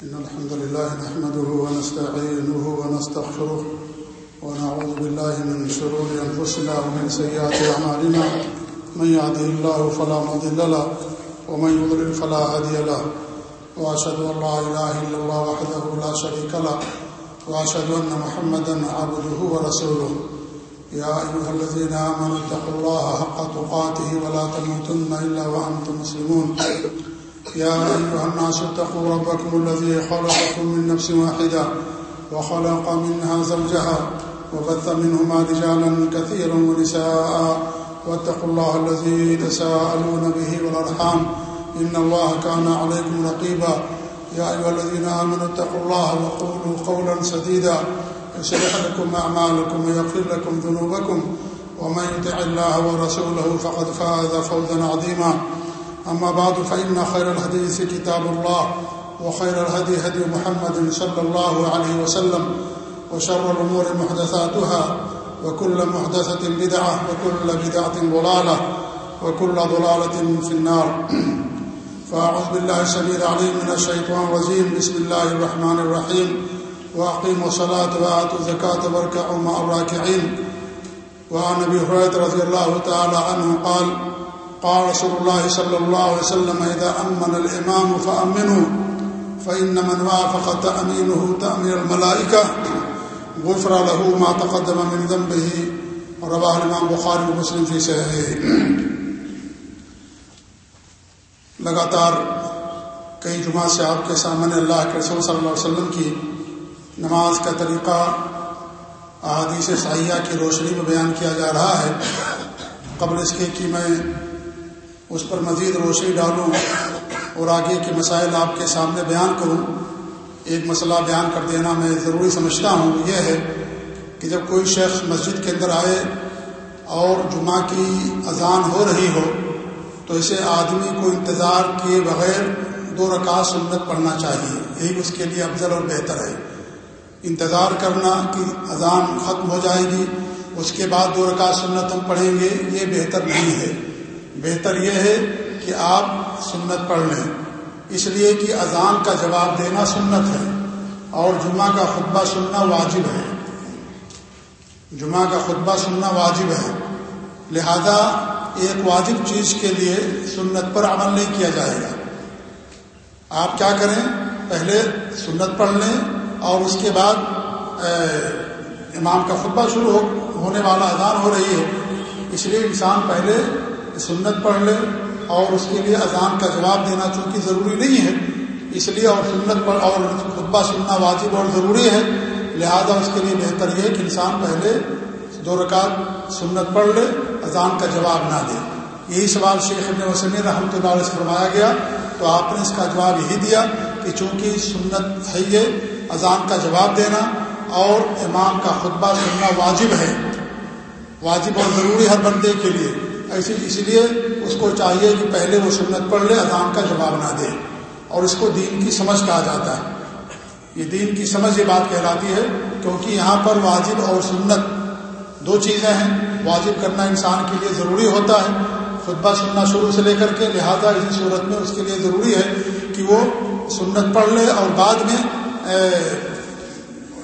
إن الحمد لله نحمده ونستعينه ونستغفره ونعوذ بالله من شرور أنفسنا ومن سيئات أعمالنا. من يعده الله فلا مضل له ومن يضلل فلا هدي له. وأشهد أن لا إله إلا الله وحده لا شريك له. وأشهد أن محمدا عبده ورسوله. يا أيها الذين آمنوا اتقوا الله حق تقاته ولا تموتن إلا وأنتم مسلمون. يا أيها الناس اتقوا ربكم الذي خلقكم من نفس واحدة وخلق منها زوجها وبث منهما رجالا كثيرا ونساء واتقوا الله الذي تساءلون به والأرحام إن الله كان عليكم رقيبا يا أيها الذين آمنوا اتقوا الله وقولوا قولا سديدا يسرح لكم أعمالكم ويغفر لكم ذنوبكم ومن يتع الله ورسوله فقد فاذ فوزا عظيما أما بعد، فإن خير الحديث كتاب الله، وخير الهدي هدي محمد صلى الله عليه وسلم، وشر الأمور محدثاتها، وكل محدثة بدعة، وكل بدعة ضلالة، وكل ضلالة في النار. فأعوذ بالله السبيل عليم من الشيطان الرجيم. بسم الله الرحمن الرحيم. وأقيموا الصلاة وآتوا الزكاة واركعوا مع الراكعين. وعن أبي هريرة رضي الله تعالى عنه قال قال رسول الله صلى الله عليه وسلم إذا أمن الإمام فأمنوا، فإن من وافق تأمينه تأمين الملائكة، غفر له ما تقدم من ذنبه، رواه الإمام بخاری ومسلم في صحيحه. لگاتار کئی جمعہ سے آپ کے سامنے اللہ کے رسول صلی اللہ علیہ وسلم کی نماز کا طریقہ، احادیث صحیحہ کی روشنی میں بیان کیا جا رہا ہے۔ قبل اس کے کہ میں اس پر مزید روشنی ڈالوں اور آگے کے مسائل آپ کے سامنے بیان کروں۔ ایک مسئلہ بیان کر دینا میں ضروری سمجھتا ہوں، یہ ہے کہ جب کوئی شخص مسجد کے اندر آئے اور جمعہ کی اذان ہو رہی ہو، تو اسے آدمی کو انتظار کیے بغیر دو رکعت سنت پڑھنا چاہیے۔ یہی اس کے لیے افضل اور بہتر ہے۔ انتظار کرنا کہ اذان ختم ہو جائے گی، اس کے بعد دو رکعت سنت ہم پڑھیں گے، یہ بہتر نہیں ہے۔ بہتر یہ ہے کہ آپ سنت پڑھ لیں۔ اس لیے کہ اذان کا جواب دینا سنت ہے اور جمعہ کا خطبہ سننا واجب ہے۔ جمعہ کا خطبہ سننا واجب ہے۔ لہذا ایک واجب چیز کے لیے سنت پر عمل نہیں کیا جائے گا۔ آپ کیا کریں؟ پہلے سنت پڑھ لیں اور اس کے بعد امام کا خطبہ شروع ہونے والا اذان ہو رہی ہے۔ اس لیے انسان پہلے سنت پڑھ لے اور اس کے لیے اذان کا جواب دینا چونکہ ضروری نہیں ہے۔ اس لیے اور سنت پڑھ اور خطبہ سننا واجب اور ضروری ہے۔ لہذا اس کے لیے بہتر یہ ہے کہ انسان پہلے دو رکعت سنت پڑھ لے، اذان کا جواب نہ دے۔ یہی سوال شیخ ابن وسلم رحمۃ اللہ علیہ سے فرمایا گیا۔ تو آپ نے اس کا جواب یہی دیا کہ چونکہ سنت ہے یہ، اذان کا جواب دینا اور امام کا خطبہ سننا واجب ہے۔ واجب اور ضروری ہر بندے کے لیے۔ ایسی اس لیے اس کو چاہیے کہ پہلے وہ سنت پڑھ لے اذان کا جواب نہ دے۔ اور اس کو دین کی سمجھ کہا جاتا ہے۔ یہ دین کی سمجھ یہ بات کہلاتی ہے، کیونکہ یہاں پر واجب اور سنت دو چیزیں ہیں۔ واجب کرنا انسان کے لیے ضروری ہوتا ہے، خطبہ سننا شروع سے لے کر کے، لہذا اسی صورت میں اس کے لیے ضروری ہے کہ وہ سنت پڑھ لے اور بعد میں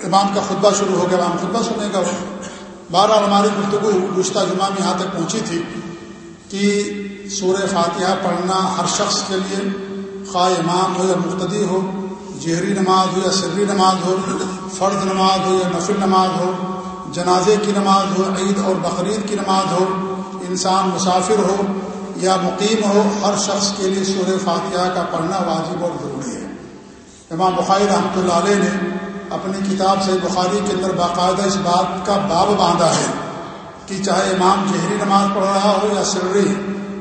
امام کا خطبہ شروع ہو گیا۔ امام خطبہ سنے گا۔ بہرحال ہماری گفتگو گزشتہ جمعہ میں یہاں تک پہنچی تھی۔ کہ سورہ فاتحہ پڑھنا ہر شخص کے لیے خواہ امام ہو یا مقتدی ہو، جہری نماز ہو یا سری نماز ہو فرد نماز ہو یا نفل نماز ہو، جنازے کی نماز ہو، عید اور بقرعید کی نماز ہو، انسان مسافر ہو یا مقیم ہو، ہر شخص کے لیے سورہ فاتحہ کا پڑھنا واجب اور ضروری ہے۔ امام بخاری رحمۃ اللہ علیہ نے اپنی کتاب سے بخاری کے اندر باقاعدہ اس بات کا باب باندھا ہے۔ کہ چاہے امام جہری نماز پڑھ رہا ہو یا سرری،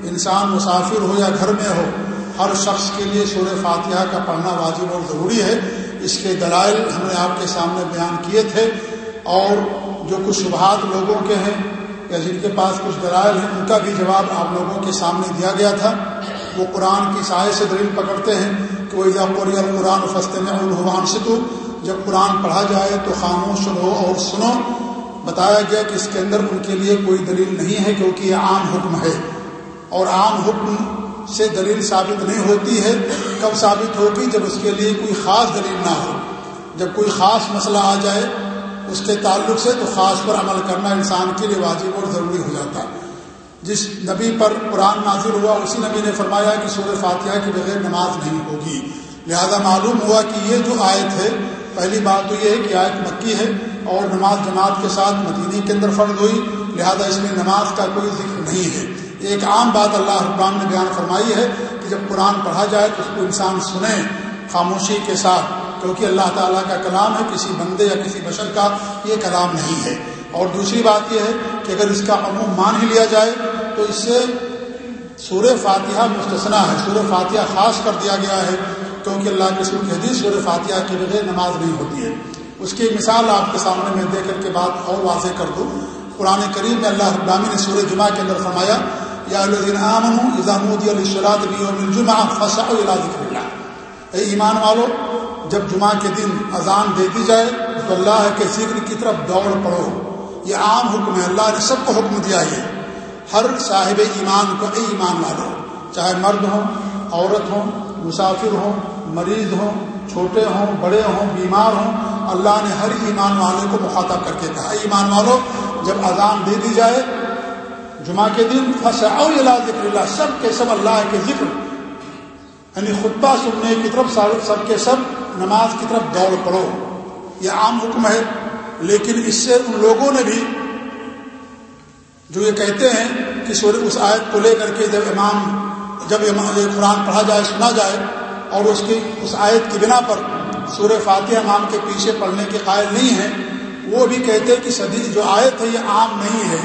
انسان مسافر ہو یا گھر میں ہو، ہر شخص کے لیے سورہ فاتحہ کا پڑھنا واجب اور ضروری ہے۔ اس کے دلائل ہم نے آپ کے سامنے بیان کیے تھے اور جو کچھ شبہات لوگوں کے ہیں یا جن کے پاس کچھ دلائل ہیں، ان کا بھی جواب آپ لوگوں کے سامنے دیا گیا تھا۔ وہ قرآن کی سائے سے دلیل پکڑتے ہیں کہ وہ قوری القرآن فستے میں الحوان ستو جب قرآن پڑھا جائے تو خاموش رہو اور سنو۔ بتایا گیا کہ اس کے اندر ان کے لیے کوئی دلیل نہیں ہے کیونکہ یہ عام حکم ہے۔ اور عام حکم سے دلیل ثابت نہیں ہوتی ہے، کب ثابت ہوگی؟ جب اس کے لیے کوئی خاص دلیل نہ ہو۔ جب کوئی خاص مسئلہ آ جائے اس کے تعلق سے، تو خاص پر عمل کرنا انسان کے لیے واجب اور ضروری ہو جاتا۔ ہے جس نبی پر قرآن نازل ہوا، اسی نبی نے فرمایا کہ سور فاتحہ کے بغیر نماز نہیں ہوگی۔ لہذا معلوم ہوا کہ یہ جو آیت ہے، پہلی بات تو یہ ہے کہ آیت مکی ہے۔ اور نماز جماعت کے ساتھ مدینی کے اندر فرض ہوئی، لہذا اس میں نماز کا کوئی ذکر نہیں ہے۔ ایک عام بات اللہ حکام نے بیان فرمائی ہے کہ جب قرآن پڑھا جائے تو اس کو انسان سنیں خاموشی کے ساتھ، کیونکہ اللہ تعالیٰ کا کلام ہے، کسی بندے یا کسی بشر کا یہ کلام نہیں ہے۔ اور دوسری بات یہ ہے کہ اگر اس کا عموم مان ہی لیا جائے تو اس سے سور فاتحہ مستثنا ہے۔ سور فاتحہ خاص کر دیا گیا ہے، کیونکہ اللہ کے سر حدیث سور فاتحہ کے بغیر نماز نہیں ہوتی ہے۔ اس کی مثال آپ کے سامنے میں دے کر کے بات اور واضح کر دوں۔ قرآن کریم میں اللہ ابرامی نے سورہ جمعہ کے اندر فرمایا، یا اے ایمان والو، جب جمعہ کے دن اذان دے دی جائے تو اللہ کے ذکر کی طرف دوڑ پڑو۔ یہ عام حکم ہے، اللہ نے سب کو حکم دیا ہے۔ ہر صاحب ایمان کو، اے ایمان والو، چاہے مرد ہوں، عورت ہوں، مسافر ہوں، مریض ہوں چھوٹے ہوں، بڑے ہوں، بیمار ہوں، اللہ نے ہر ایمان والے کو مخاطب کر کے کہا ایمان والو، جب اذان دے دی جائے، جمعہ کے دن ذکر اللہ سب کے سب اللہ کے ذکر یعنی خطبہ سننے کی طرف سب کے سب نماز کی طرف دوڑ پڑو، یہ عام حکم ہے، لیکن اس سے ان لوگوں نے بھی جو یہ کہتے ہیں کہ اس آیت کو لے کر کے جب امام، جب قرآن پڑھا جائے، سنا جائے اور اس کی اس آیت کی بنا پر سور فاتح امام کے پیچھے پڑھنے کے قائل نہیں ہیں۔ وہ بھی کہتے ہیں کہ صدی جو آیت ہے یہ عام نہیں ہے۔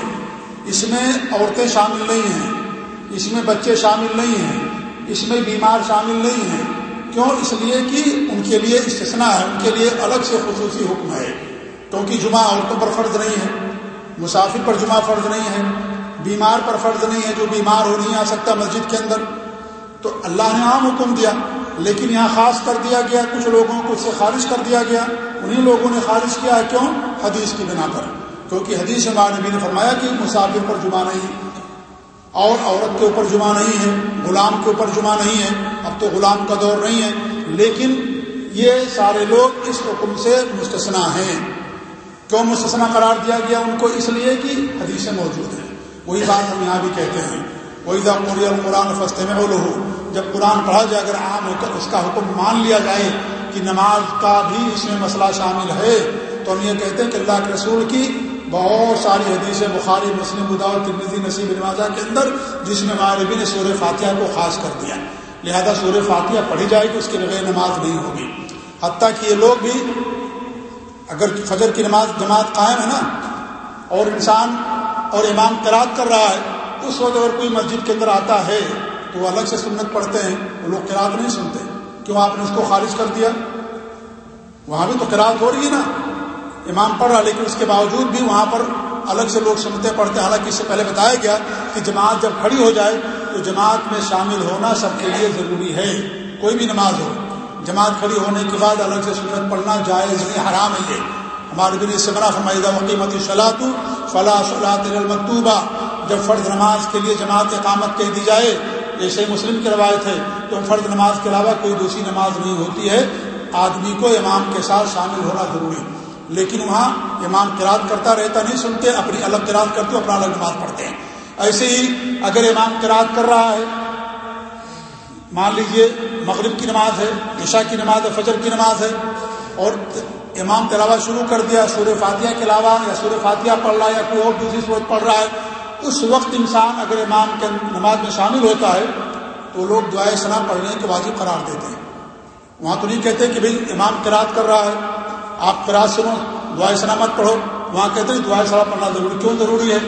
اس میں عورتیں شامل نہیں ہیں۔ اس میں بچے شامل نہیں ہیں۔ اس میں بیمار شامل نہیں ہیں۔ کیوں؟ اس لیے کہ ان کے لیے استثنا ہے۔ ان کے لیے الگ سے خصوصی حکم ہے۔ کیونکہ جمعہ عورتوں پر فرض نہیں ہے۔ مسافر پر جمعہ فرض نہیں ہے۔ بیمار پر فرض نہیں ہے۔ جو بیمار ہو نہیں آ سکتا مسجد کے اندر۔ تو اللہ نے عام حکم دیا۔ لیکن یہاں خاص کر دیا گیا، کچھ لوگوں کو اس سے خارج کر دیا گیا۔ انہیں لوگوں نے خارج کیا ہے کیوں؟ حدیث کی بنا پر۔ کیونکہ حدیث نبی نے فرمایا کہ مسافر پر جمعہ نہیں اور عورت کے اوپر جمعہ نہیں ہے، غلام کے اوپر جمعہ نہیں ہے۔ اب تو غلام کا دور نہیں ہے، لیکن یہ سارے لوگ اس حکم سے مستثنا ہیں۔ کیوں مستثنا قرار دیا گیا ان کو؟ اس لیے کہ حدیثیں موجود ہیں۔ وہی بات ہم یہاں بھی کہتے ہیں۔ وہی دموری القرآن فستے میں جب قرآن پڑھا جائے، اگر عام ہو کر اس کا حکم مان لیا جائے کہ نماز کا بھی اس میں مسئلہ شامل ہے، تو ہم یہ کہتے ہیں کہ اللہ کے رسول کی بہت ساری حدیث بخاری، مسلم بداؤ ترمیزی نصیب نوازہ کے اندر، جس میں مغربی نے سور فاتحہ کو خاص کر دیا۔ لہذا سور فاتحہ پڑھی جائے گی، اس کے بغیر نماز نہیں ہوگی۔ حتیٰ کہ یہ لوگ بھی اگر فجر کی نماز جماعت قائم ہے نا، اور انسان اور امام قراد کر رہا ہے اس وقت اگر کوئی مسجد کے اندر آتا ہے تو وہ الگ سے سنت پڑھتے ہیں، وہ لوگ قراد نہیں سنتے۔ کیوں آپ نے اس کو خارج کر دیا؟ وہاں بھی تو قراد ہو رہی ہے نا۔ امام پڑھ رہا لیکن اس کے باوجود بھی وہاں پر الگ سے لوگ سنتے پڑھتے حالانکہ اس سے پہلے بتایا گیا کہ جماعت جب کھڑی ہو جائے تو جماعت میں شامل ہونا سب کے لیے ضروری ہے۔ کوئی بھی نماز ہو، جماعت کھڑی ہونے کے بعد الگ سے سنت پڑھنا جائز نہیں، حرام ہے یہ۔ ہمارے بن سے بنا فرمائیدہ وقیمت صلاح فلاح صلاح المکتوبہ جب فرض نماز کے لیے جماعت اقامت کہہ دی جائے جیسے مسلم کی روایت ہے، تو فرض نماز کے علاوہ کوئی دوسری نماز نہیں ہوتی ہے۔ آدمی کو امام کے ساتھ شامل ہونا ضروری۔ لیکن وہاں امام قراد کرتا رہتا نہیں، سنتے، اپنی الگ قراد کرتے، اپنا الگ نماز پڑھتے ہیں۔ ایسے ہی اگر امام قراد کر رہا ہے، مان لیجیے مغرب کی نماز ہے، عشاء کی نماز ہے، فجر کی نماز ہے، اور امام تلاوہ شروع کر دیا سور فاتحہ کے علاوہ یا سور فاتحہ پڑھ رہا ہے یا کوئی اور دوسری صورت پڑھ رہا ہے اس وقت انسان اگر امام کے نماز میں شامل ہوتا ہے، تو لوگ دعائیں سنا پڑھنے کے واجب قرار دیتے ہیں۔ وہاں تو نہیں کہتے کہ بھائی امام قراد کر رہا ہے، آپ قرآن سنو دعائیں سلامت پڑھو۔ وہاں کہتے ہیں دعائیں سلام پڑھنا ضروری کیوں ضروری ہے؟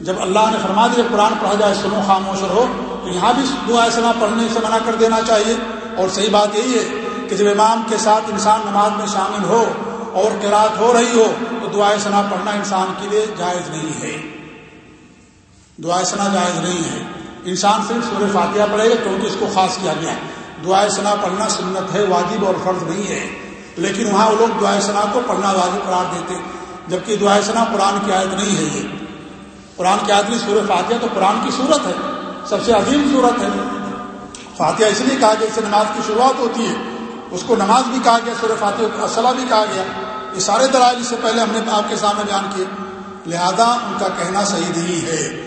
جب اللہ نے فرما دیا قرآن پڑھا جائے، سنو، خاموش رہو، تو یہاں بھی دعائیں سلام پڑھنے سے منع کر دینا چاہیے۔ اور صحیح بات یہی ہے کہ جب امام کے ساتھ انسان نماز میں شامل ہو اور قرآت ہو رہی ہو، تو دعائیں سنا پڑھنا انسان کے لیے جائز نہیں ہے۔ دعائیں سنا جائز نہیں ہے انسان صرف سور فاتحہ پڑھے گا کیونکہ اس کو خاص کیا گیا ہے۔ دعائیں سنا پڑھنا سنت ہے، واجب اور فرض نہیں ہے۔ لیکن وہاں وہ لوگ دعائے ثنا کو پڑھنا واضح قرار دیتے جبکہ دعائے ثنا قرآن کی آیت نہیں ہے یہ۔ قرآن کی آیت نہیں، سورہ فاتحہ تو قرآن کی صورت ہے۔ سب سے عظیم صورت ہے۔ فاتحہ اس لیے کہا گیا اس سے نماز کی شروعات ہوتی ہے، اس کو نماز بھی کہا گیا سور فاتح کو اصلاح بھی کہا گیا۔ یہ سارے دلائل اس سے پہلے ہم نے آپ کے سامنے بیان کیے۔ لہذا ان کا کہنا صحیح نہیں ہے۔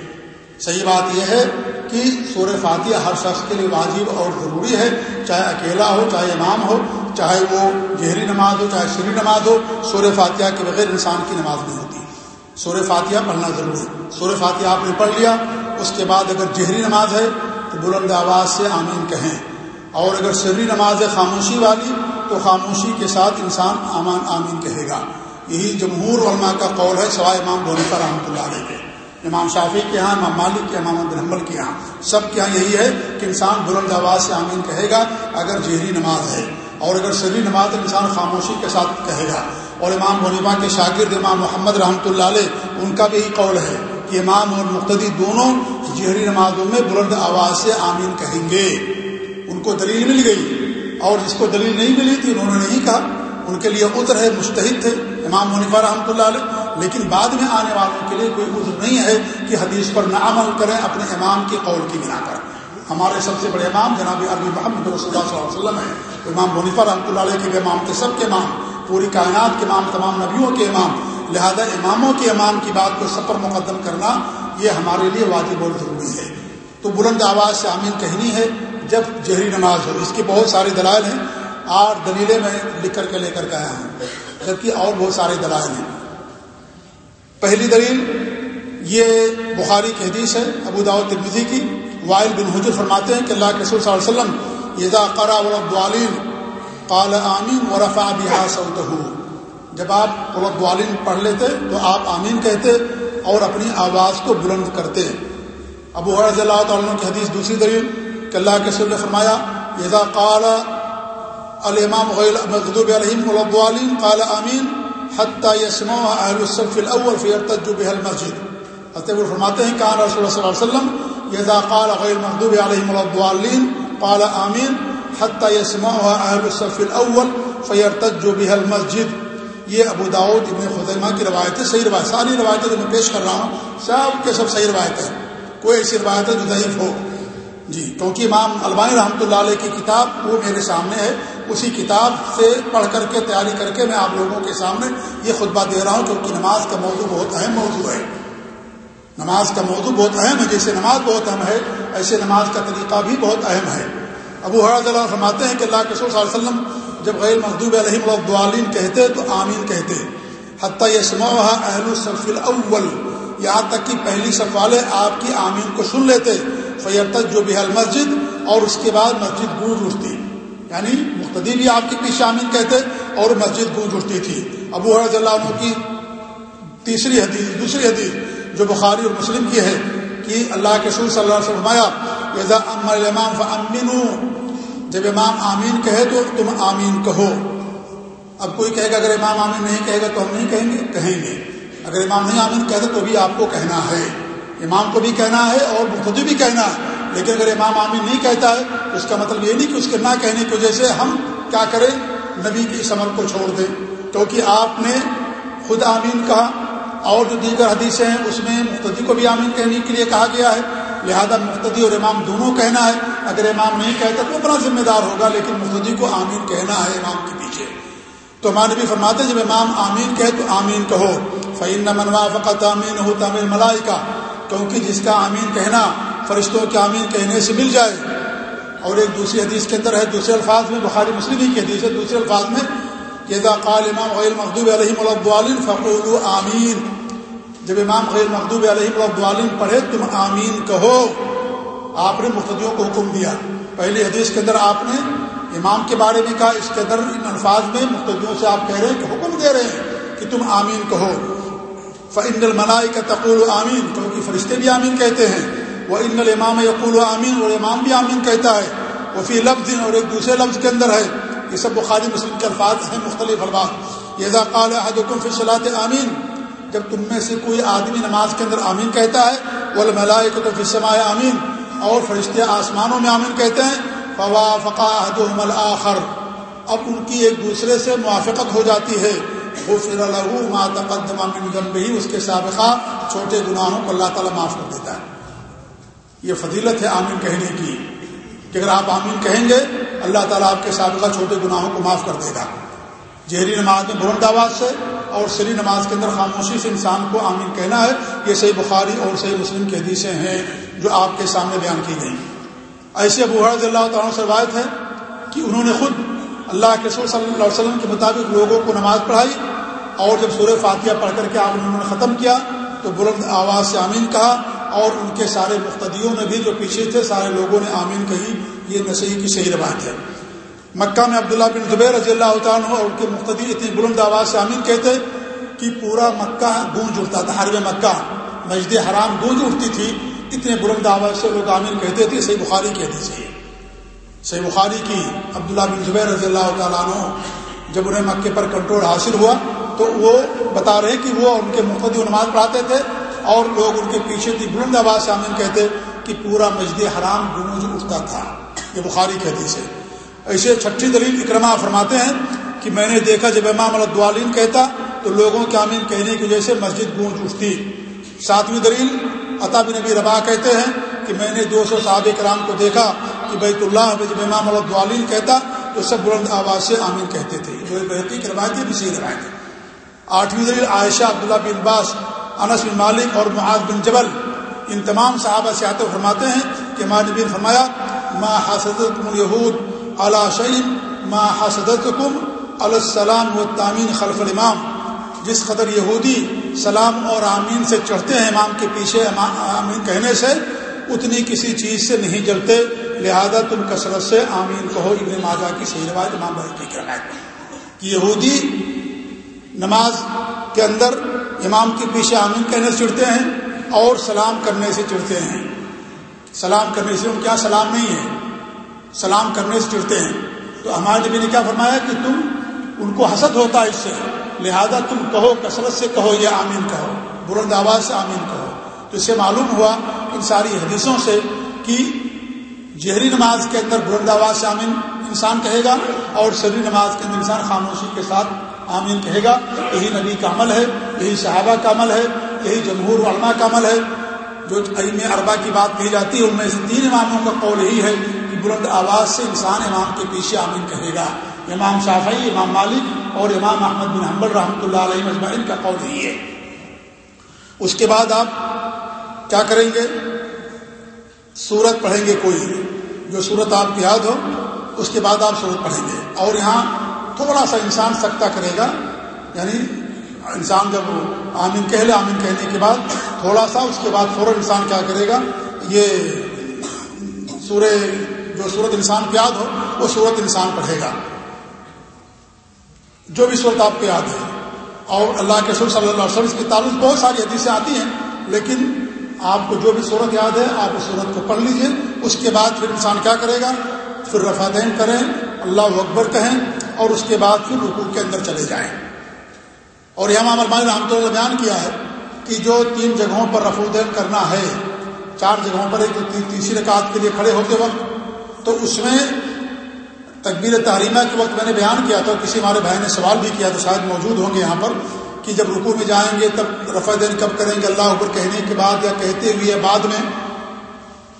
صحیح بات یہ ہے کہ سور فاتحہ ہر شخص کے لیے واجب اور ضروری ہے، چاہے اکیلا ہو، چاہے امام ہو، چاہے وہ گہری نماز ہو، چاہے سری نماز ہو سور فاتحہ کے بغیر انسان کی نماز نہیں ہوتی۔ سور فاتحہ پڑھنا ضروری ہے۔ سور فاتحہ آپ نے پڑھ لیا، اس کے بعد اگر جہری نماز ہے تو بلند آواز سے آمین کہیں۔ اور اگر سری نماز ہے خاموشی والی، تو خاموشی کے ساتھ انسان امان آمین کہے گا۔ یہی جمہور علماء کا قول ہے، سوائے امام بولنے پر رحمۃ اللہ علیہ کے۔ امام شافی کے یہاں امام مالک کے ہاں، امام حنبل کے یہاں سب کے یہاں یہی ہے کہ انسان بلند آواز سے آمین کہے گا اگر جہری نماز ہے، اور اگر سری نماز انسان خاموشی کے ساتھ کہے گا۔ اور امام غنیبا کے شاگرد امام محمد رحمۃ اللہ علیہ، ان کا بھی یہی قول ہے کہ امام اور مقتدی دونوں جہری نمازوں میں بلند آواز سے آمین کہیں گے۔ ان کو دلیل مل گئی، اور جس کو دلیل نہیں ملی تھی، انہوں نے نہیں کہا۔ ان کے لیے عذر ہے مستحد تھے امام منیفا رحمۃ اللہ علیہ۔ لیکن بعد میں آنے والوں کے لیے کوئی عذر نہیں ہے کہ حدیث پر نہ عمل کریں، اپنے امام کے قول کی بنا کر ہمارے سب سے بڑے امام جناب عربی محمد رسول اللہ صلی اللہ علیہ وسلم ہیں۔ امام منیفا رحمۃ اللہ علیہ کے امام، کے سب کے امام، پوری کائنات کے امام، تمام نبیوں کے امام۔ لہذا اماموں کے امام کی بات کو سفر مقدم کرنا یہ ہمارے لیے واجب اور ضروری ہے۔ تو بلند آواز سے آمین کہنی ہے، جب جہری نماز ہو۔ اس کے بہت سارے دلائل ہیں۔ آٹھ دلیلیں میں لکھ کر کے لے کر کے آیا ہوں۔ جبکہ اور بہت سارے دلائل ہیں۔ پہلی دلیل یہ بخاری کی حدیث ہے، ابو داود ترمیزی کی۔ وائل بن حجر فرماتے ہیں کہ اللہ کے رسول صلی اللہ علیہ وسلم یزا قرا قال آمین ورفا بحا سعود جب آپ قلدوالین پڑھ لیتے، تو آپ آمین کہتے اور اپنی آواز کو بلند کرتے۔ ابو حرض اللہ تعالیٰ کی حدیث دوسری دلیل کہ اللہ کے رسول نے فرمایا یزا قال الامام غیر مغضوب علیہم ولدوالین قال آمین حتیٰ یسمع اہل الصف الاول فیرتج بها المسجد. حضرت وہ فرماتے ہیں کہا رسول اللہ صلی اللہ علیہ وسلم یزا قال غیر مغضوب علیہم ولدوالین قال آمین حتیٰ یسمعها اہل الصف الاول فیرتج بها المسجد. یہ ابو داود ابن خزیمہ کی روایت ہے، صحیح روایت، ساری روایتیں جو میں پیش کر رہا ہوں، سب کے سب صحیح روایت ہے کوئی ایسی روایت ہے جو ضعیف ہو؟ جی کیونکہ امام علمائی رحمۃ اللہ علیہ کی کتاب وہ میرے سامنے ہے اسی کتاب سے پڑھ کر کے تیاری کر کے میں آپ لوگوں کے سامنے یہ خطبہ دے رہا ہوں کیونکہ نماز کا موضوع بہت اہم موضوع ہے۔ نماز کا موضوع بہت اہم ہے، جیسے نماز بہت اہم ہے، ایسے نماز کا طریقہ بھی بہت اہم ہے۔ ابو حرض اللہ فرماتے ہیں کہ اللہ کے صلی اللہ علیہ وسلم جب غیر محدوب علیہ الدعالین کہتے تو آمین کہتے۔ حتیٰ یسما اہل الصف الاول، یہاں تک کہ پہلی صف والے آپ کی آمین کو سن لیتے۔ فیرتج جو بحال مسجد اور اس کے بعد مسجد گونج اٹھتی یعنی مختدی بھی آپ کے پیچھے آمین کہتے اور مسجد گونج اٹھتی تھی۔ ابو حرض اللہ عنہ کی تیسری حدیث، دوسری حدیث جو بخاری اور مسلم کی ہے کہ اللہ کے سور صلی اللہ علیہ وسلم امام فامنوا جب امام آمین کہے تو تم آمین کہو۔ اب کوئی کہے گا، اگر امام آمین نہیں کہے گا تو ہم نہیں کہیں گے؟ کہیں گے۔ اگر امام نہیں آمین کہتے تو بھی آپ کو کہنا ہے۔ امام کو بھی کہنا ہے اور مقتدی بھی کہنا ہے۔ لیکن اگر امام آمین نہیں کہتا ہے تو اس کا مطلب یہ نہیں کہ اس کے نہ کہنے کی وجہ سے ہم کیا کریں؟ نبی کی اس عمل کو چھوڑ دیں۔ کیونکہ آپ نے خود آمین کہا، اور جو دیگر حدیثیں ہیں، اس میں مقتدی کو بھی آمین کہنے کے لیے کہا گیا ہے۔ لہذا مقتدی اور امام دونوں کہنا ہے۔ اگر امام نہیں کہتا تو اپنا ذمہ دار ہوگا، لیکن مقتدی کو آمین کہنا ہے امام کے پیچھے۔ تو ہمارے بھی فرماتے جب امام آمین کہے تو آمین کہو۔ فعین منوا فقط آمین ہو تعمیر ملائی کا کیونکہ جس کا آمین کہنا فرشتوں کے آمین کہنے سے مل جائے۔ اور ایک دوسری حدیث کے اندر ہے، دوسرے الفاظ میں، بخاری مسلم ہی کی حدیث ہے، دوسرے الفاظ میں یہ قال امام غیر مخدوب علیہ فقول آمین جب امام غیر مخدوب علیہ پڑھے، تم آمین کہو آپ نے مختدیوں کو حکم دیا۔ پہلی حدیث کے اندر آپ نے امام کے بارے میں کہا، اس کے اندر ان الفاظ میں مختدیوں سے آپ کہہ رہے ہیں کہ حکم دے رہے ہیں کہ تم آمین کہو۔ فن المنائی کا تقول آمین، کیونکہ فرشتے بھی آمین کہتے ہیں۔ وہ ان الامام یقول و آمین اور امام بھی آمین کہتا ہے۔ وہ فی لفظ اور ایک دوسرے لفظ کے اندر ہے۔ یہ سب بخاری مسلم کے الفاظ ہیں، مختلف الفاظ۔ یہ قال احدکم فی صلاۃ آمین جب تم میں سے کوئی آدمی نماز کے اندر آمین کہتا ہے وہ الملائے کو تو فسما آمین اور فرشتے آسمانوں میں آمین کہتے ہیں فوا فقا احدهم الاخر اب ان کی ایک دوسرے سے موافقت ہو جاتی ہے۔ غفر له ما تقدم من ذنبه، اس کے سابقہ چھوٹے گناہوں کو اللہ تعالی معاف کر دیتا ہے۔ یہ فضیلت ہے آمین کہنے کی کہ اگر آپ آمین کہیں گے، اللہ تعالیٰ آپ کے سابقہ چھوٹے گناہوں کو معاف کر دے گا۔ جہری نماز میں بلند آواز سے اور سری نماز کے اندر خاموشی سے انسان کو آمین کہنا ہے، یہ صحیح بخاری اور صحیح مسلم کی حدیثیں ہیں جو آپ کے سامنے بیان کی گئیں۔ ایسے ابو حرض اللہ تعالیٰ سے روایت ہے کہ انہوں نے خود اللہ کے صلی اللہ علیہ وسلم کے مطابق لوگوں کو نماز پڑھائی اور جب سورہ فاتحہ پڑھ کر کے آپ انہوں نے ختم کیا تو بلند آواز سے آمین کہا۔ اور ان کے سارے مختدیوں نے بھی جو پیچھے تھے، سارے لوگوں نے آمین کہی، یہ نشی کی صحیح روایت ہے۔ مکہ میں عبداللہ بن زبیر رضی اللہ عنہ اور ان کے مقتدی اتنی بلند آواز سے آمین کہتے کہ پورا مکہ گونج اٹھتا تھا، حرب مکہ، مسجد حرام گونج اٹھتی تھی۔ اتنے بلند آواز سے لوگ آمین کہتے تھے، صحیح بخاری کہتے تھے صحیح بخاری کی عبداللہ بن زبیر رضی اللہ تعالیٰ عنہ جب انہیں مکے پر کنٹرول حاصل ہوا تو وہ بتا رہے کہ وہ ان کے مقدی نماز پڑھاتے تھے۔ اور لوگ ان کے پیچھے تھی بلند آواز سے آمین کہتے کہ پورا مسجد حرام گونج اٹھتا تھا۔ یہ بخاری کہتی سے ایسے چھٹی دلیل اکرما فرماتے ہیں کہ میں نے دیکھا جب امام الدوالین کہتا تو لوگوں کے آمین کہنے کی وجہ سے مسجد گونج اٹھتی۔ ساتویں دلیل، عطا بن نبی ربا کہتے ہیں کہ میں نے دو سو صحاب کرام کو دیکھا کہ بیت اللہ جب امام الدوالین کہتا تو سب بلند آواز سے آمین کہتے تھے۔ جو بحقی کی روایت ہے بھی روایت ہے۔ آٹھویں دلیل، عائشہ عبداللہ بن باس انس بن مالک اور معاذ بن جبل، ان تمام صحابہ سے آتے فرماتے ہیں کہ ہمارے نبی فرمایا، ما حسدت یہود علا شعیم ما حسدت کم السلام و تعمین خلف الامام. جس قدر یہودی سلام اور آمین سے چڑھتے ہیں امام کے پیچھے آمین کہنے سے، اتنی کسی چیز سے نہیں جلتے، لہذا تم کثرت سے آمین کہو۔ ابن ماجہ کی صحیح روایت امام بھائی کی روایت کہ یہودی نماز کے اندر امام کے پیچھے آمین کہنے سے چڑھتے ہیں اور سلام کرنے سے چڑھتے ہیں۔ سلام کرنے سے ان کیا سلام نہیں ہے؟ سلام کرنے سے چڑھتے ہیں۔ تو ہمارے نبی نے کیا فرمایا کہ تم ان کو حسد ہوتا ہے اس سے۔ لہذا تم کہو، کثرت سے کہو، یہ آمین کہو۔ بلند آواز سے آمین کہو۔ تو اس سے معلوم ہوا ان ساری حدیثوں سے کہ جہری نماز کے اندر بلند آواز سے آمین انسان کہے گا اور سبھی نماز کے اندر انسان خاموشی کے ساتھ آمین کہے گا، یہی نبی کا عمل ہے، یہی صحابہ کا عمل ہے، یہی جمہور علماء کا عمل ہے۔ جو علم اربا کی بات کہی جاتی ہے، ان میں سے تین اماموں کا قول یہی ہے کہ بلند آواز سے انسان امام کے پیچھے آمین کہے گا۔ امام شافعی، امام مالک اور امام احمد بن حمبل رحمۃ اللہ علیہ مجمعین کا قول یہی ہے۔ اس کے بعد آپ کیا کریں گے؟ سورت پڑھیں گے کوئی، جو سورت آپ کی یاد ہو، اس کے بعد آپ سورت پڑھیں گے۔ اور یہاں تھوڑا سا انسان سکتا کرے گا یعنی انسان جب آمین کہہ لے، آمین کہنے کے بعد تھوڑا سا اس کے بعد فوراً انسان کیا کرے گا؟ یہ سورہ، جو صورت انسان کو یاد ہو، وہ صورت انسان پڑھے گا۔ جو بھی صورت آپ کو یاد ہے۔ اور اللہ کے سر صلی اللہ علیہ وسلم کی تعلق، بہت ساری حدیثیں آتی ہیں، لیکن آپ کو جو بھی صورت یاد ہے، آپ اس صورت کو پڑھ لیجیے۔ اس کے بعد پھر انسان کیا کرے گا؟ پھر رفادین کریں، اللہ اکبر کہیں اور اس کے بعد پھر رکوع کے اندر چلے جائیں۔ اور یہاں ملمان رحمۃ اللہ بیان کیا ہے کہ جو تین جگہوں پر رف الدین کرنا ہے، چار جگہوں پر ایک تیسری رکعت کے لیے کھڑے ہوتے وقت، تو اس میں تقبیر تحریمہ کے وقت میں نے بیان کیا تھا کسی ہمارے بھائی نے سوال بھی کیا تو شاید موجود ہوں گے یہاں پر کہ جب رکو میں جائیں گے تب رفع دین کب کریں گے، اللہ اوپر کہنے کے بعد یا کہتے ہوئے بعد میں؟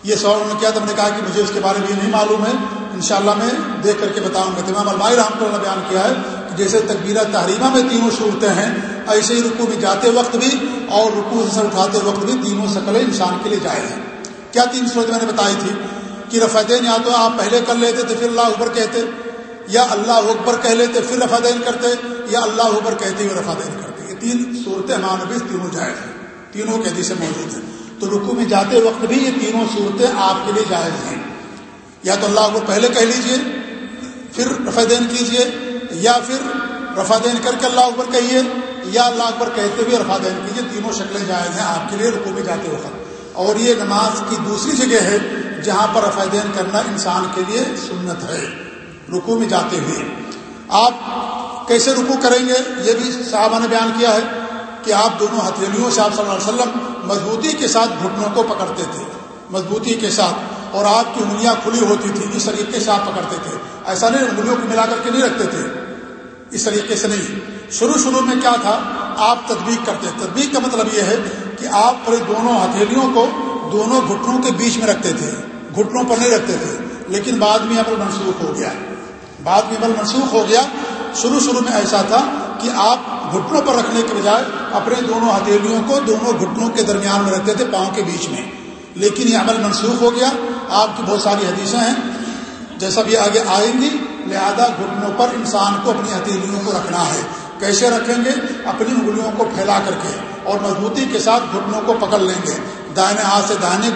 یہ سوال انہوں نے کیا تب نے کہا کہ مجھے اس کے بارے میں نہیں معلوم ہے۔ انشاءاللہ میں دیکھ کر کے بتاؤں گا۔ تمام المائی رحمۃ اللہ نے بیان کیا ہے کہ جیسے تقبیرہ تحریمہ میں تینوں صورتیں ہیں، ایسے ہی رکو میں جاتے وقت بھی اور رکو سے اٹھاتے وقت بھی تینوں شکلیں انسان کے لیے جائز ہیں۔ کیا تین صورت میں نے بتائی تھی؟ کہ رفع دین یا تو آپ پہلے کر لیتے تو پھر اللہ اوپر کہتے، یا اللہ اکبر کہہ لیتے پھر رفع دین کرتے، یا اللہ اکبر کہتے ہوئے رفع دین کرتے۔ یہ تین صورتیں مانوی تینوں جائز ہیں۔ تینوں کے سے موجود ہیں۔ تو رکو میں جاتے وقت بھی یہ تینوں صورتیں آپ کے لیے جائز ہیں۔ یا تو اللہ اکبر پہلے کہہ لیجیے، پھر رفع دین کیجیے، یا پھر رفع دین کر کے اللہ اکبر کہیے، یا اللہ اکبر کہتے ہوئے رفع دین کیجیے تینوں شکلیں جائز ہیں، آپ کے لیے رکو میں جاتے وقت۔ اور یہ نماز کی دوسری جگہ ہے جہاں پر رفع دین کرنا انسان کے لیے سنت ہے رکو میں جاتے ہوئے۔ آپ کیسے رکو کریں گے؟ یہ بھی صحابہ نے بیان کیا ہے کہ آپ دونوں ہتھیلیوں سے آپ صلی اللہ علیہ وسلم مضبوطی کے ساتھ گھٹنوں کو پکڑتے تھے۔ مضبوطی کے ساتھ۔ اور آپ کی انگلیاں کھلی ہوتی تھی اس طریقے سے آپ پکڑتے تھے۔ ایسا نہیں، انگلیوں کو ملا کر کے نہیں رکھتے تھے۔ اس طریقے سے نہیں۔ شروع شروع میں کیا تھا؟ آپ تدبیق کرتے تدبیق کا مطلب یہ ہے کہ آپ پورے دونوں ہتھیلیوں کو دونوں گھٹنوں کے بیچ میں رکھتے تھے۔ گھٹنوں پر نہیں رکھتے تھے۔ لیکن بعد میں عمل منسوخ ہو گیا۔ بعد میں عمل منسوخ ہو گیا۔ شروع شروع میں ایسا تھا کہ آپ گھٹنوں پر رکھنے کے بجائے اپنے دونوں ہتھیلیوں کو دونوں گھٹنوں کے درمیان میں رکھتے تھے پاؤں کے بیچ میں۔ لیکن یہ عمل منسوخ ہو گیا۔ آپ کی بہت ساری حدیثیں ہیں، جیسا بھی آگے آئیں گی، لہذا گھٹنوں پر انسان کو اپنی ہتھیلیوں کو رکھنا ہے۔ کیسے رکھیں گے؟ اپنی انگلیوں کو پھیلا کر کے اور مضبوطی کے ساتھ گھٹنوں کو پکڑ لیں گے۔ دائیں ہاتھ سے دائیں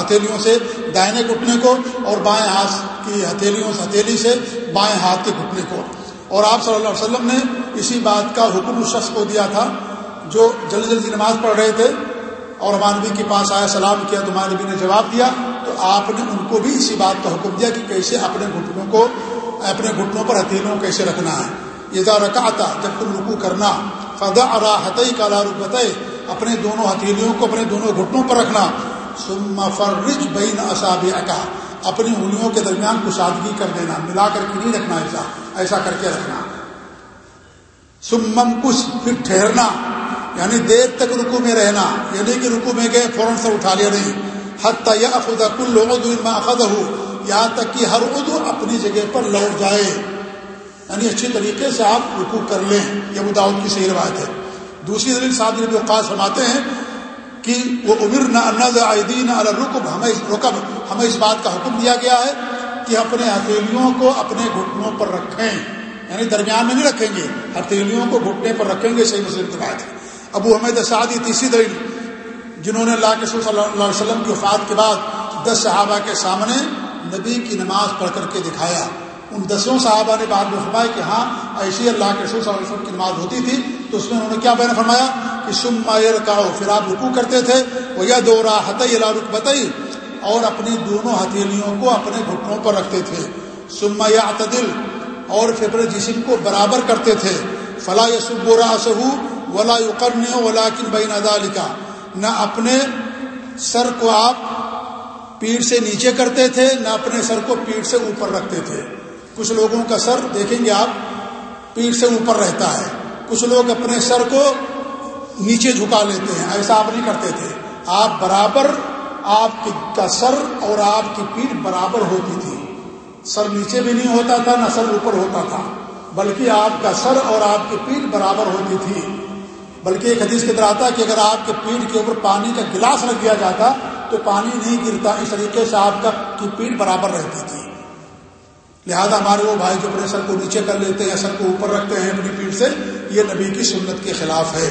ہتھیلیوں سے دائیں گھٹنے کو اور بائیں ہاتھ کی ہتھیلیوں سے ہتھیلی سے بائیں ہاتھ کے گھٹنے کو۔ اور آپ صلی اللہ علیہ وسلم نے اسی بات کا حکم اس شخص کو دیا تھا جو جلدی جلدی نماز پڑھ رہے تھے اور مانوی کے پاس آیا، سلام کیا، تو مانوی نے جواب دیا تو آپ نے ان کو بھی اسی بات کا حکم دیا کہ کیسے اپنے گھٹنوں کو اپنے گھٹنوں پر ہتھیلیوں کو کیسے رکھنا ہے۔ یہ رکھا تھا جب تم رکو کرنا فدا اراحت کالا رک اپنے دونوں ہتھیلیوں کو اپنے دونوں گھٹنوں پر رکھنا۔ سما فرج بین اصاب اکا اپنی انگلیوں کے درمیان کشادگی کر دینا، ملا کر کے نہیں رکھنا ایسا ایسا کر کے رکھنا۔ سمم کچھ پھر ٹھہرنا یعنی دیر تک رکو میں رہنا یعنی کہ رکو میں گئے، فوراً سے اٹھا لیا نہیں۔ حت یا خدا کل لوگوں اخذ ہو یہاں تک کہ ہر اردو اپنی جگہ پر لوٹ جائے۔ یعنی اچھی طریقے سے آپ رکو کر لیں، یہ مداوت کی صحیح روایت ہے۔ دوسری دلیل سات دن اوقات فرماتے ہیں کہ وہ عمر نہ نہ رکب ہمیں رکب، ہمیں اس بات کا حکم دیا گیا ہے کہ اپنے ہتھیلیوں کو اپنے گھٹنوں پر رکھیں۔ یعنی درمیان میں نہیں رکھیں گے، ہتھیلیوں کو گھٹنے پر رکھیں گے، صحیح مسلم کی بات ہے۔ ابو حمید سعدی تیسری دلیل جنہوں نے اللہ کے صلی اللہ علیہ وسلم کی وفات کے بعد دس صحابہ کے سامنے نبی کی نماز پڑھ کر کے دکھایا۔ ان دسوں صحابہ نے بعد میں فرمایا کہ ہاں ایسی اللہ کے رسول صلی اللہ علیہ وسلم کی نماز ہوتی تھی، تو اس میں انہوں نے کیا بیان فرمایا؟ کہ سم مائر کاؤ پھر آپ رکو کرتے تھے وہ یا دو راہ اللہ رک بتائی اور اپنی دونوں ہتھیلیوں کو اپنے گھٹنوں پر رکھتے تھے۔ سما یا عتدل اور پھر جسم کو برابر کرتے تھے۔ فلاں سب و راسہ ولا یقرن ولا کن بین ادا لکھا نہ اپنے سر کو آپ پیڑ سے نیچے کرتے تھے، نہ اپنے سر کو پیڑ سے اوپر رکھتے تھے۔ کچھ لوگوں کا سر دیکھیں گے آپ پیڑ سے اوپر رہتا ہے۔ کچھ لوگ اپنے سر کو نیچے جھکا لیتے ہیں، ایسا آپ نہیں کرتے تھے۔ آپ برابر آپ کا سر اور آپ کی پیٹ برابر ہوتی تھی۔ سر نیچے بھی نہیں ہوتا تھا، نہ سر اوپر ہوتا تھا، بلکہ آپ کا سر اور آپ کی پیٹ برابر ہوتی تھی۔ بلکہ ایک حدیث کی طرح آتا ہے کہ اگر آپ کے پیٹ کے اوپر پانی کا گلاس رکھ دیا جاتا تو پانی نہیں گرتا اس طریقے سے آپ کا کی پیٹ برابر رہتی تھی۔ لہذا ہمارے وہ بھائی جو اپنے سر کو نیچے کر لیتے ہیں، سر کو اوپر رکھتے ہیں اپنی پیٹ سے، یہ نبی کی سنت کے خلاف ہے۔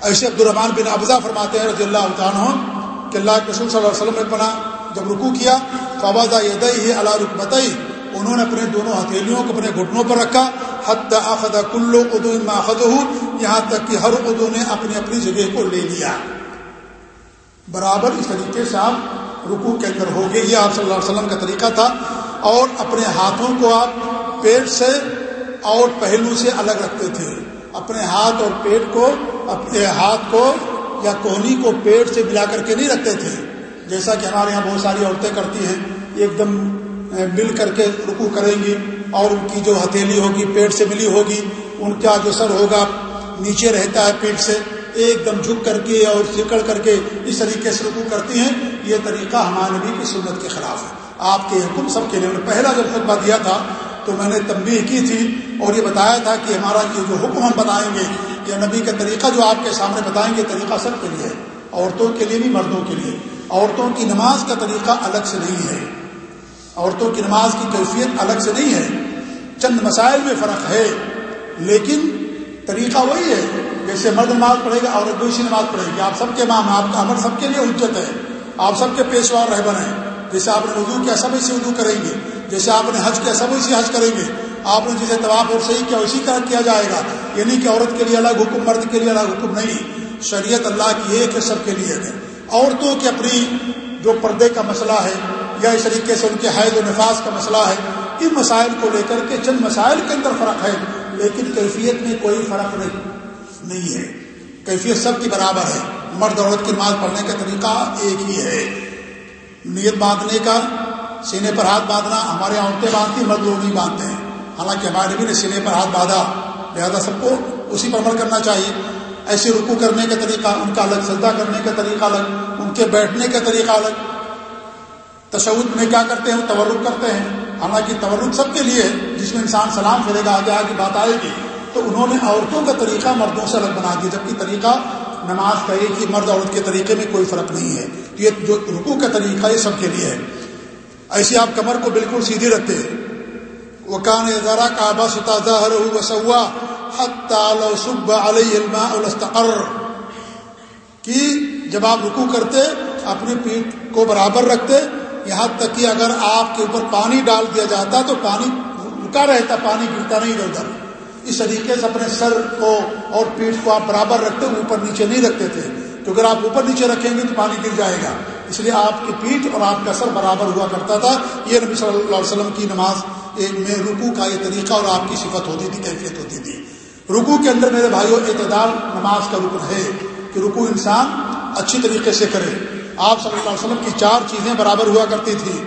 ایسے عبد الرحمان بن ابزا فرماتے ہیں رضی اللہ عنہ کہ اللہ کے رسول صلی اللہ علیہ وسلم نے بنا جب رکو کیا تو فوازہ یہ ہی اللہ رکبتئی انہوں نے اپنے دونوں ہتھیلیوں کو اپنے گھٹنوں پر رکھا حد اخذ کلو ادو ماخذ یہاں تک کہ ہر ادو نے اپنی اپنی جگہ کو لے لیا۔ برابر اس طریقے سے آپ رکو کے اندر ہو گئے۔ یہ آپ صلی اللہ علیہ وسلم کا طریقہ تھا۔ اور اپنے ہاتھوں کو آپ پیٹ سے اور پہلو سے الگ رکھتے تھے۔ اپنے ہاتھ اور پیٹ کو، اپنے ہاتھ کو یا کوہنی کو پیٹ سے ملا کر کے نہیں رکھتے تھے۔ جیسا کہ ہمارے یہاں بہت ساری عورتیں کرتی ہیں۔ ایک دم مل کر کے رکو کریں گی اور ان کی جو ہتھیلی ہوگی، پیٹ سے ملی ہوگی، ان کا جو سر ہوگا نیچے رہتا ہے پیٹ سے، ایک دم جھک کر کے اور سکڑ کر کے اس طریقے سے رکو کرتی ہیں۔ یہ طریقہ ہمارے نبی کی سنت کے خلاف ہے۔ آپ کے حکم سب کے لیے پہلا جب خطبہ دیا تھا تو میں نے تنبیہ کی تھی اور یہ بتایا تھا کہ ہمارا یہ جو حکم ہم بتائیں گے، یا نبی کا طریقہ جو آپ کے سامنے بتائیں گے، طریقہ سب کے لیے عورتوں کے لیے بھی مردوں کے لیے۔ عورتوں کی نماز کا طریقہ الگ سے نہیں ہے۔ عورتوں کی نماز کی کیفیت الگ سے نہیں ہے۔ چند مسائل میں فرق ہے، لیکن طریقہ وہی ہے، جیسے مرد نماز پڑھے گا، عورت دوسری نماز پڑھے گی۔ آپ سب کے مام آپ کا عمل سب کے لیے حجت ہے۔ آپ سب کے پیشوار رہبر ہیں۔ جیسے آپ نے وضو کیا، سب اسی وضو کریں گے۔ جیسے آپ نے حج کیا، سب اسی حج کریں گے۔ آپ نے جسے طواف اور صحیح کیا، اسی طرح کیا جائے گا۔ یعنی کہ عورت کے لیے الگ حکم، مرد کے لیے الگ حکم نہیں۔ شریعت اللہ کی ایک ہے، سب کے لیے ہے۔ عورتوں کی اپنی جو پردے کا مسئلہ ہے، یا اس طریقے سے ان کے حید و نفاذ کا مسئلہ ہے، ان مسائل کو لے کر کے چند مسائل کے اندر فرق ہے۔ لیکن کیفیت میں کوئی فرق نہیں ہے۔ کیفیت سب کی برابر ہے۔ مرد عورت کی نماز پڑھنے کا طریقہ ایک ہی ہے۔ نیت باندھنے کا، سینے پر ہاتھ باندھنا، ہمارے عورتیں باندھتی مرد لوگ نہیں باندھتے ہیں۔ حالانکہ ہمارے بھی نے سینے پر ہاتھ باندھا، لہٰذا سب کو اسی پر عمل کرنا چاہیے۔ ایسے رکو کرنے کا طریقہ، ان کا الگ، سجدہ کرنے کا طریقہ الگ، ان کے بیٹھنے کا طریقہ الگ۔ تشود میں کیا کرتے ہیں؟ تورک کرتے ہیں۔ حالانکہ تورک سب کے لیے جس میں انسان سلام کرے گا، آگے آگے بات آئے گی۔ تو انہوں نے عورتوں کا طریقہ مردوں سے الگ بنا دیا، جبکہ طریقہ نماز کا ایک ہی مرد عورت کے طریقے میں کوئی فرق نہیں ہے۔ تو یہ جو رکو کا طریقہ یہ سب کے لیے ہے۔ ایسے آپ کمر کو بالکل سیدھی رکھتے۔ ہیں وہ کان ذرا کعبہ ستازہ وسوا حب علیہ الستقر کہ جب آپ رکو کرتے، اپنی پیٹھ کو برابر رکھتے، یہاں تک کہ اگر آپ کے اوپر پانی ڈال دیا جاتا تو پانی رکا رہتا، پانی گرتا نہیں ادھر ادھر اس طریقے سے اپنے سر کو اور پیٹھ کو آپ برابر رکھتے اوپر نیچے نہیں رکھتے تھے۔ تو اگر آپ اوپر نیچے رکھیں گے تو پانی گر جائے گا۔ اس لیے آپ کی پیٹھ اور آپ کا سر برابر ہوا کرتا تھا۔ یہ نبی صلی اللہ علیہ وسلم کی نماز میں رکو کا یہ طریقہ اور آپ کی صفت ہوتی تھی، کیفیت ہوتی تھی۔ رکو کے اندر میرے بھائیوں اعتدال نماز کا رکن ہے کہ رکو انسان اچھی طریقے سے کرے۔ آپ صلی اللہ علیہ وسلم کی چار چیزیں برابر ہوا کرتی تھی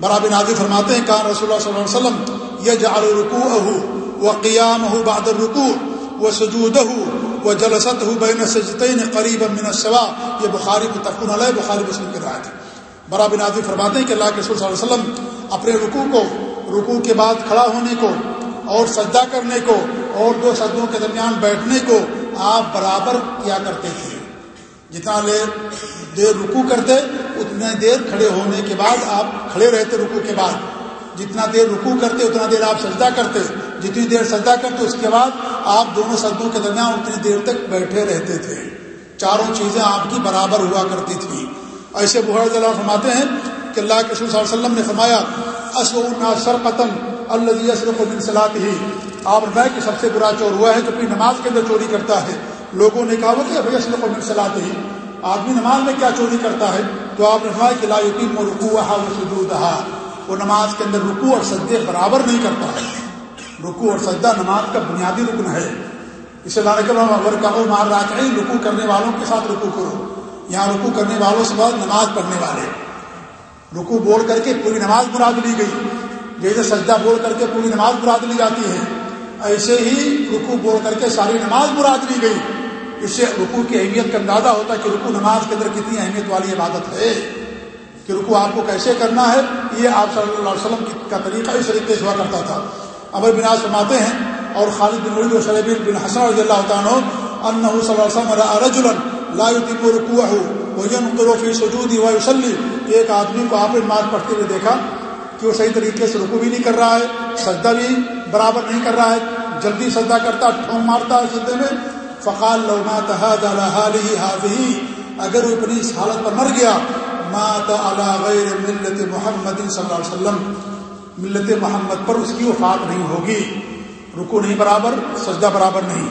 برابر نازی فرماتے ہیں کہاں رسول اللہ صلی اللہ علیہ وسلم یہ جال رکو اہو وہ قیام ہو بین سجتین قریب من السوا یہ بخاری متفقن علیہ بخاری مسلم کی رائے تھی برابر نازی فرماتے ہیں کہ اللہ کے رسول صلی اللہ علیہ وسلم اپنے رکوع کو، رکوع کے بعد کھڑا ہونے کو، اور سجدہ کرنے کو، اور دو سجدوں کے درمیان بیٹھنے کو آپ برابر کیا کرتے تھے۔ جتنا دیر رکو کرتے، اتنے دیر کھڑے ہونے کے بعد آپ کھڑے رہتے رکو کے بعد۔ جتنا دیر رکو کرتے، اتنا دیر آپ سجدہ کرتے۔ جتنی دیر سجدہ کرتے، اس کے بعد آپ دونوں سجدوں کے درمیان اتنی دیر تک بیٹھے رہتے تھے۔ چاروں چیزیں آپ کی برابر ہوا کرتی تھی ایسے بحر اللہ فرماتے ہیں کہ اللہ کے صلی اللہ علیہ وسلم نے فرمایا اسو سر قتم اللہ صلاح ہی آپ نے کہ سب سے برا چور ہوا ہے جو اپنی نماز کے اندر چوری کرتا ہے۔ لوگوں نے کہا وہ کہ بھائی اسلق من صلاح ہی آدمی نماز میں کیا چوری کرتا ہے؟ تو آپ نے فرمایا کہ لا یقین و رکو وہ وہ نماز کے اندر رکو اور سجدے برابر نہیں کرتا ہے۔ رکو اور سجدہ نماز کا بنیادی رکن ہے۔ اسے لانے کے اگر کہو مار رہا کہ رکو کرنے والوں کے ساتھ رکو کرو۔ یہاں رکو کرنے والوں سے بعد نماز پڑھنے والے۔ رکو بول کر کے پوری نماز مراد لی گئی۔ جیسے سجدہ بول کر کے پوری نماز مراد لی جاتی ہے، ایسے ہی رکو بول کر کے ساری نماز مراد لی گئی۔ اس سے رکو کی اہمیت کا اندازہ ہوتا ہے کہ رکو نماز کے اندر کتنی اہمیت والی عبادت ہے۔ کہ رکو آپ کو کیسے کرنا ہے، یہ آپ صلی اللہ علیہ وسلم کا طریقہ اس طریقے سے ہوا کرتا تھا۔ امر بناز فرماتے ہیں، اور خالد بن ولید و شریب بن حسن رضی اللہ عنہ صلی اللہ علیہ وسلم لا يتم رکوعه وينقر في سجود ويصلي ایک آدمی کو آپ نے نماز پڑھتے ہوئے دیکھا کہ وہ صحیح طریقے سے رکو بھی نہیں کر رہا ہے، سجدہ بھی برابر نہیں کر رہا ہے، جلدی سجدہ کرتا، ٹھونگ مارتا ہے سجدے میں۔ فقال لو مات هذا حاله هذه۔ اگر وہ اپنی اس حالت پر مر گیا مات على غیر ملت محمد صلی اللہ علیہ وسلم. ملت محمد پر اس کی وفات نہیں ہوگی. رکو نہیں برابر، سجدہ برابر نہیں.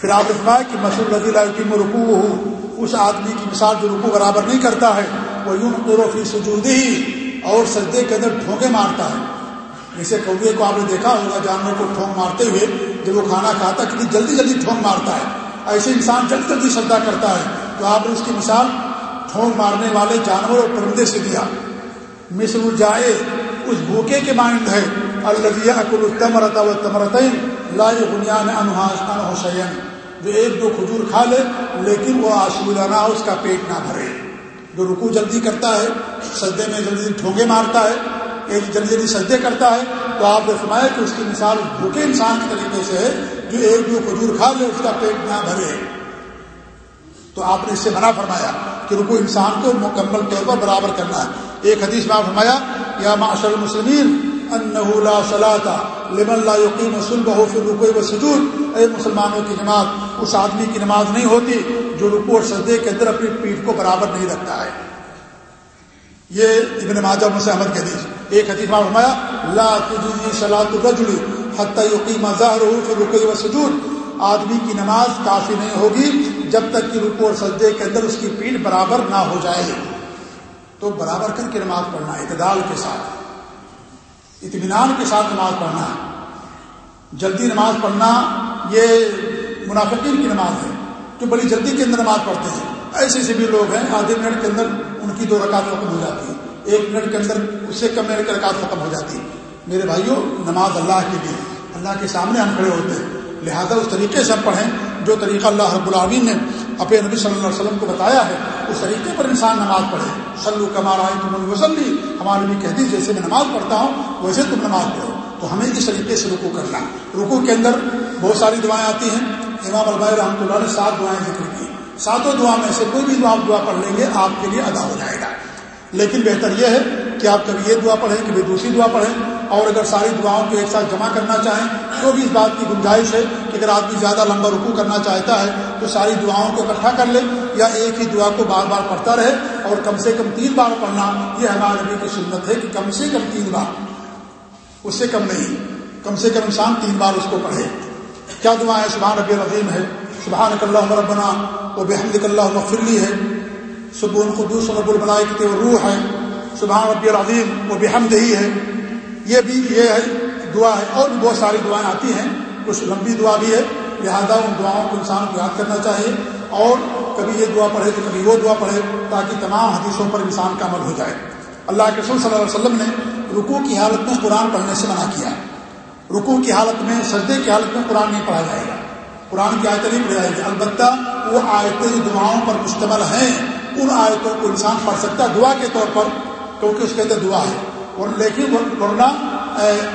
پھر آپ فرمایا کہ مسعود رضی اللہ کی رکو ہو اس آدمی کی مثال جو رکو برابر نہیں کرتا ہے، وہ یوں فی سجود ہی اور سجدے کے اندر ٹھونکے مارتا ہے. جیسے کوے کو آپ نے دیکھا ہوگا جانور کو ٹھونک مارتے ہوئے جب وہ کھانا کھاتا کتنی جلدی جلدی ٹھونک مارتا ہے. ایسے انسان جلدی جلدی سجدہ کرتا ہے. تو آپ نے اس کی مثال ٹھونک مارنے والے جانور اور پرندے سے دیا۔ مصر جائے اس بھوکے کے مانند ہے۔ الرضیہ اکل التمرتا و تمرتین لا بنیاد انحاظ انحسین جو ایک دو کھجور کھا لے، لیکن وہ آشورانہ اس کا پیٹ نہ بھرے۔ جو رکو جلدی کرتا ہے، سجدے میں جلدی جلدی ٹھونگے مارتا ہے، ایک جلدی جلدی سجدے کرتا ہے، تو آپ نے فرمایا کہ اس کی مثال بھوکے انسان کے طریقے سے ہے، جو ایک دو کھجور کھا لے، اس کا پیٹ نہ بھرے۔ تو آپ نے اس سے منع فرمایا۔ کہ رکو انسان کو مکمل طور پر برابر کرنا ہے۔ ایک حدیث میں آپ فرمایا، یا معاشر المسلمین انه لا صلاة لمن لا یقین يقيم صلبه في الركوع والسجود اے مسلمانوں کی نماز، اس آدمی کی نماز نہیں ہوتی جو رکوع اور سجدے کے اندر اپنی پیٹھ کو برابر نہیں رکھتا ہے۔ یہ ابن ماجہ سے احمد کے حدیث ایک حدیث میں فرمایا، لا تجزي صلاة الرجل حتى يقيم ظهره في الركوع والسجود آدمی کی نماز کافی نہیں ہوگی جب تک کہ رکوع اور سجدے کے اندر اس کی پیٹھ برابر نہ ہو جائے، تو برابر کر کے نماز پڑھنا، اعتدال کے ساتھ، اطمینان کے ساتھ نماز پڑھنا جلدی نماز پڑھنا یہ منافقین کی نماز ہے، جو بڑی جلدی کے اندر نماز پڑھتے ہیں۔ ایسے ایسے بھی لوگ ہیں، آدھے منٹ کے اندر ان کی دو رکعت ختم ہو جاتی ہے ایک منٹ کے اندر اس سے کم منٹ کی رکعت ختم ہو جاتی ہے میرے بھائیوں، نماز اللہ کے لیے، اللہ کے سامنے ہم کھڑے ہوتے ہیں، لہذا اس طریقے سے ہم پڑھیں۔ جو طریقہ اللہ رب العالمین نے اپنے نبی صلی اللہ علیہ وسلم کو بتایا ہے، اس طریقے پر انسان نماز پڑھے۔ سلو کمار تم وسلی ہمارے نبی کہتی جیسے میں نماز پڑھتا ہوں، ویسے تم نماز پڑھو۔ تو ہمیں اس طریقے سے رکو کرنا۔ رکو کے اندر بہت ساری دعائیں آتی ہیں۔ امام البائی رحمۃ اللہ نے سات دعائیں ذکر کی۔ ساتوں دعا میں سے کوئی بھی دعا دعا پڑھ لیں گے، آپ کے لیے ادا ہو جائے گا۔ لیکن بہتر یہ ہے کہ آپ کبھی یہ دعا پڑھیں، کبھی دوسری دعا پڑھیں، اور اگر ساری دعاؤں کو ایک ساتھ جمع کرنا چاہیں تو بھی اس بات کی گنجائش ہے کہ اگر آدمی زیادہ لمبا رکو کرنا چاہتا ہے تو ساری دعاؤں کو اکٹھا کر لے یا ایک ہی دعا کو بار بار پڑھتا رہے اور کم سے کم تین بار پڑھنا، یہ ہمارے نبی کی سنت ہے کہ کم سے کم تین بار، اس سے کم نہیں، کم سے کم انسان تین بار اس کو پڑھے۔ کیا دعا ہے؟ سبحان ربی العظیم ہے۔ سبحان اللہ ربنا وہ بحمد اللہ مفرلی ہے۔ سبون قدوس رب البلائے روح ہے۔ سبحان ربی العظیم، وہ بحمد ہی ہے۔ یہ بھی یہ ہے، دعا ہے۔ اور بھی بہت ساری دعائیں آتی ہیں۔ کچھ لمبی دعا بھی ہے۔ لہذا ان دعاؤں کو انسان کو یاد کرنا چاہیے۔ اور کبھی یہ دعا پڑھے تو کبھی وہ دعا پڑھے تاکہ تمام حدیثوں پر انسان کا عمل ہو جائے۔ اللہ کے رسول صلی اللہ علیہ وسلم نے رکوع کی حالت میں قرآن پڑھنے سے منع کیا۔ رکوع کی حالت میں، سجدے کی حالت میں قرآن نہیں پڑھا جائے گا۔ قرآن کی آیتیں نہیں پڑھی جائے گی۔ البتہ وہ آیتیں جو دعاؤں پر مشتمل ہیں۔ ان آیتوں کو انسان پڑھ سکتا ہے؟ دعا کے طور پر، کیونکہ اس کہتے دعا ہے۔ لیکن ورنہ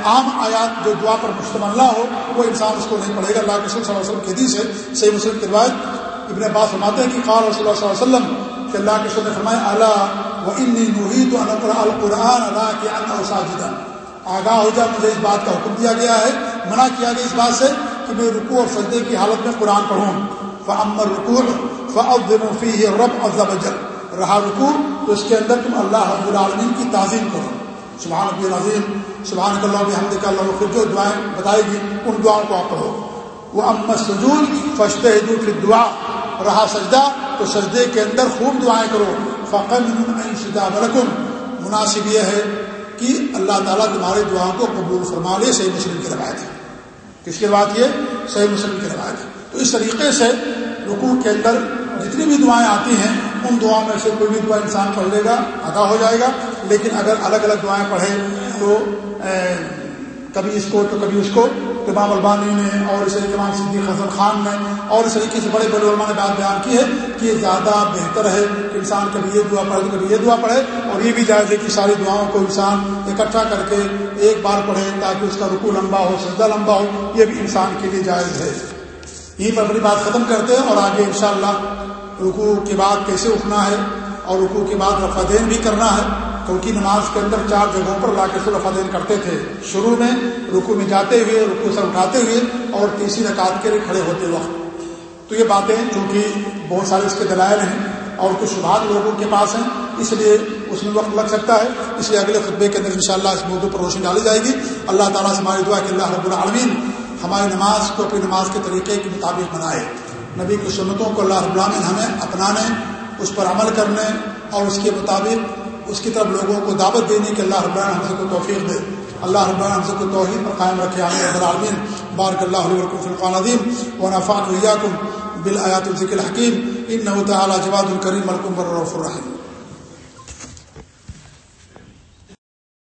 عام آیات جو دعا پر مشتمل نہ ہو، وہ انسان اس کو نہیں پڑھے گا۔ اللہ کے صلی اللہ علیہ وسلم کے حدیث ہے، صحیح مسلم کی روایت ابن عباس فرماتے ہیں کہ قال رسول اللہ صلی اللہ علیہ وسلم، کہ اللہ کے سل نے فرمایا اللہ و انی نحید القرآن اللہ کے ان ساجدہ آگاہ ہو جائے مجھے اس بات کا حکم دیا گیا ہے، منع کیا گیا اس بات سے کہ میں رکوع اور سجدے کی حالت میں قرآن پڑھوں۔ فعمر رکوع فعظم فیہ رب عز وجل۔ رہا رکوع، تو اس کے اندر تم اللہ رب العالمین کی تعظیم کرو۔ سبحان نبی العظیم سبحان اللہ حمد کا اللہ پھر جو دعائیں بتائے گی، ان دعاؤں کو آپ پڑھو۔ وہ امت سجود فشت دعا رہا سجدہ، تو سجدے کے اندر خوب دعائیں کرو۔ فقم سجا برکم مناسب یہ ہے کہ اللہ تعالیٰ تمہاری دعاؤں کو قبول فرما لے، صحیح مسلم کی روایت ہے۔ کس کی روایت یہ؟ صحیح مسلم کی روایت ہے۔ تو اس طریقے سے رکوع کے اندر جتنی بھی دعائیں آتی ہیں، ان دعاؤں میں سے کوئی بھی دعا انسان پڑھ لے گا، ادا ہو جائے گا۔ لیکن اگر الگ الگ دعائیں پڑھے تو کبھی اس کو تو کبھی اس کو۔ امام البانی نے اور اسے امام صدیق حسن خان نے اور اس طریقے سے بڑے بڑے علماء نے بات بیان کی ہے کہ یہ زیادہ بہتر ہے کہ انسان کبھی یہ دعا پڑھے کبھی یہ دعا پڑھے۔ اور یہ بھی جائز ہے کہ ساری دعاؤں کو انسان اکٹھا کر کے ایک بار پڑھے تاکہ اس کا رکو لمبا ہو، سجدہ لمبا ہو۔ یہ بھی انسان کے لیے جائز ہے۔ یہیں پر اپنی بات ختم کرتے ہیں اور آگے انشاءاللہ رکوع کے بعد کیسے اٹھنا ہے اور رکوع کے بعد رفع دین بھی کرنا ہے، کیونکہ نماز کے اندر چار جگہوں پر لا کے رفع دین کرتے تھے۔ شروع میں رکوع میں جاتے ہوئے، رکوع سے اٹھاتے ہوئے اور تیسری رکعت کے لیے کھڑے ہوتے وقت۔ تو یہ باتیں چونکہ بہت سارے اس کے دلائل ہیں اور کچھ بات لوگوں کے پاس ہیں، اس لیے اس میں وقت لگ سکتا ہے۔ اس لیے اگلے خطبے کے اندر انشاءاللہ اس موضوع پر روشنی ڈالی جائے گی۔ اللہ تعالیٰ سے ہماری دعا کہ اللہ رب العالمین ہماری نماز کو اپنی نماز کے طریقے کے مطابق بنائے۔ نبی کی سنتوں کو اللہ رب العالمین ہمیں اپنانے، اس پر عمل کرنے اور اس کے مطابق اس کی طرف لوگوں کو دعوت دینے کے اللہ رب العالمین ہم سے کو توفیق دے۔ اللہ رب العالمین ہم سے کو توحید پر قائم رکھے عامر رب العالمین، بارک اللہ علیہ وکم عظیم و نفان ویاکم بالآیات الذکر الحکیم۔ ان تعالی جواد الکریم الکم الرف الرحیم